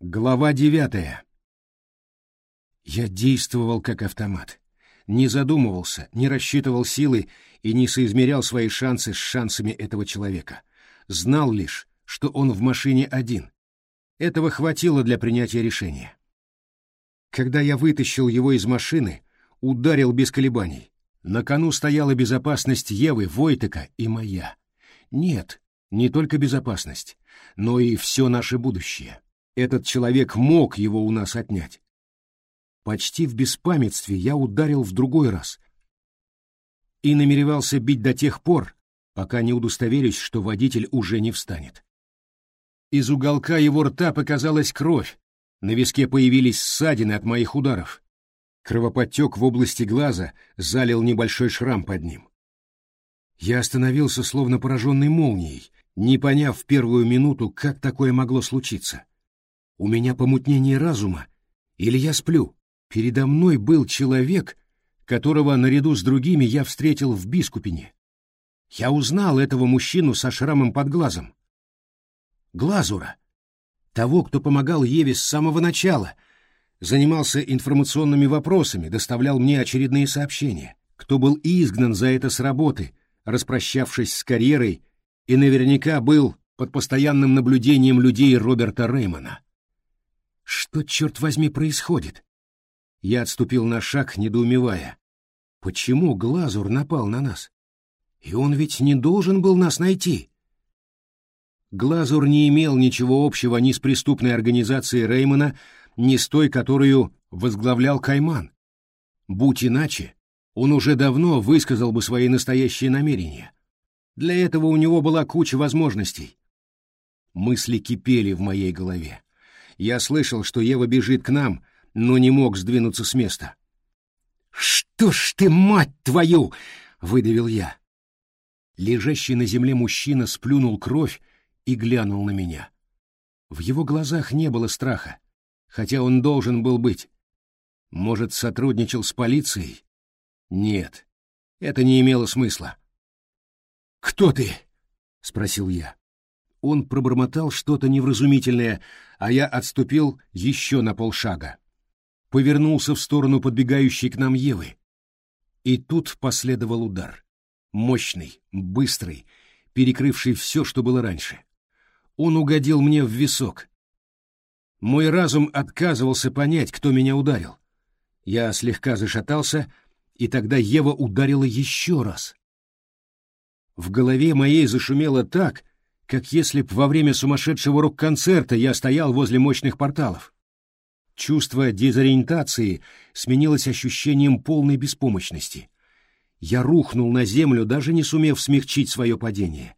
Глава девятая. Я действовал как автомат. Не задумывался, не рассчитывал силы и не соизмерял свои шансы с шансами этого человека. Знал лишь, что он в машине один. Этого хватило для принятия решения. Когда я вытащил его из машины, ударил без колебаний. На кону стояла безопасность Евы, Войтека и моя. Нет, не только безопасность, но и все наше будущее. Этот человек мог его у нас отнять. Почти в беспамятстве я ударил в другой раз и намеревался бить до тех пор, пока не удостоверюсь, что водитель уже не встанет. Из уголка его рта показалась кровь, на виске появились ссадины от моих ударов. Кровоподтек в области глаза залил небольшой шрам под ним. Я остановился, словно пораженный молнией, не поняв в первую минуту, как такое могло случиться. У меня помутнение разума, или я сплю? Передо мной был человек, которого наряду с другими я встретил в Бискупине. Я узнал этого мужчину со шрамом под глазом. Глазура. Того, кто помогал Еве с самого начала, занимался информационными вопросами, доставлял мне очередные сообщения, кто был изгнан за это с работы, распрощавшись с карьерой, и наверняка был под постоянным наблюдением людей Роберта Реймона. Что, черт возьми, происходит? Я отступил на шаг, недоумевая. Почему Глазур напал на нас? И он ведь не должен был нас найти. Глазур не имел ничего общего ни с преступной организацией Реймона, ни с той, которую возглавлял Кайман. Будь иначе, он уже давно высказал бы свои настоящие намерения. Для этого у него была куча возможностей. Мысли кипели в моей голове. Я слышал, что Ева бежит к нам, но не мог сдвинуться с места. «Что ж ты, мать твою!» — выдавил я. Лежащий на земле мужчина сплюнул кровь и глянул на меня. В его глазах не было страха, хотя он должен был быть. Может, сотрудничал с полицией? Нет, это не имело смысла. «Кто ты?» — спросил я. Он пробормотал что-то невразумительное, а я отступил еще на полшага. Повернулся в сторону подбегающей к нам Евы. И тут последовал удар. Мощный, быстрый, перекрывший все, что было раньше. Он угодил мне в висок. Мой разум отказывался понять, кто меня ударил. Я слегка зашатался, и тогда Ева ударила еще раз. В голове моей зашумело так, как если б во время сумасшедшего рок-концерта я стоял возле мощных порталов. Чувство дезориентации сменилось ощущением полной беспомощности. Я рухнул на землю, даже не сумев смягчить свое падение.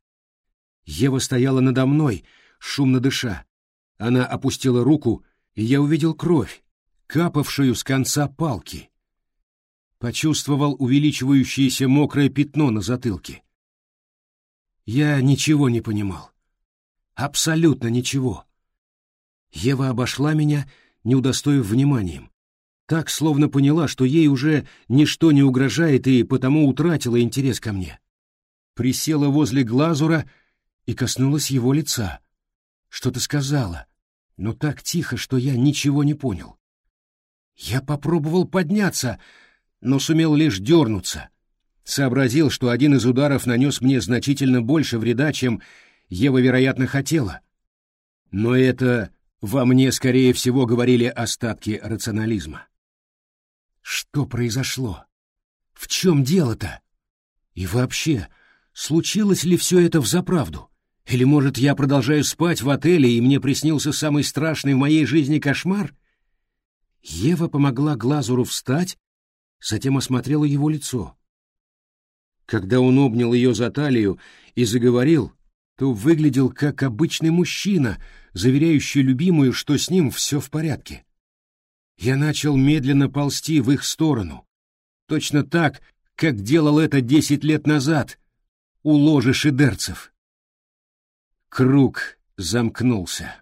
Ева стояла надо мной, шумно дыша. Она опустила руку, и я увидел кровь, капавшую с конца палки. Почувствовал увеличивающееся мокрое пятно на затылке. Я ничего не понимал. Абсолютно ничего. Ева обошла меня, не удостоив вниманием. Так, словно поняла, что ей уже ничто не угрожает и потому утратила интерес ко мне. Присела возле Глазура и коснулась его лица. Что-то сказала, но так тихо, что я ничего не понял. Я попробовал подняться, но сумел лишь дернуться — сообразил, что один из ударов нанес мне значительно больше вреда, чем Ева, вероятно, хотела. Но это во мне, скорее всего, говорили остатки рационализма. Что произошло? В чем дело-то? И вообще, случилось ли все это взаправду? Или, может, я продолжаю спать в отеле, и мне приснился самый страшный в моей жизни кошмар? Ева помогла Глазуру встать, затем осмотрела его лицо. Когда он обнял ее за талию и заговорил, то выглядел как обычный мужчина, заверяющий любимую, что с ним все в порядке. Я начал медленно ползти в их сторону, точно так, как делал это десять лет назад у ложи шидерцев. Круг замкнулся.